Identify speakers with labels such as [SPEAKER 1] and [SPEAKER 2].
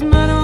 [SPEAKER 1] smile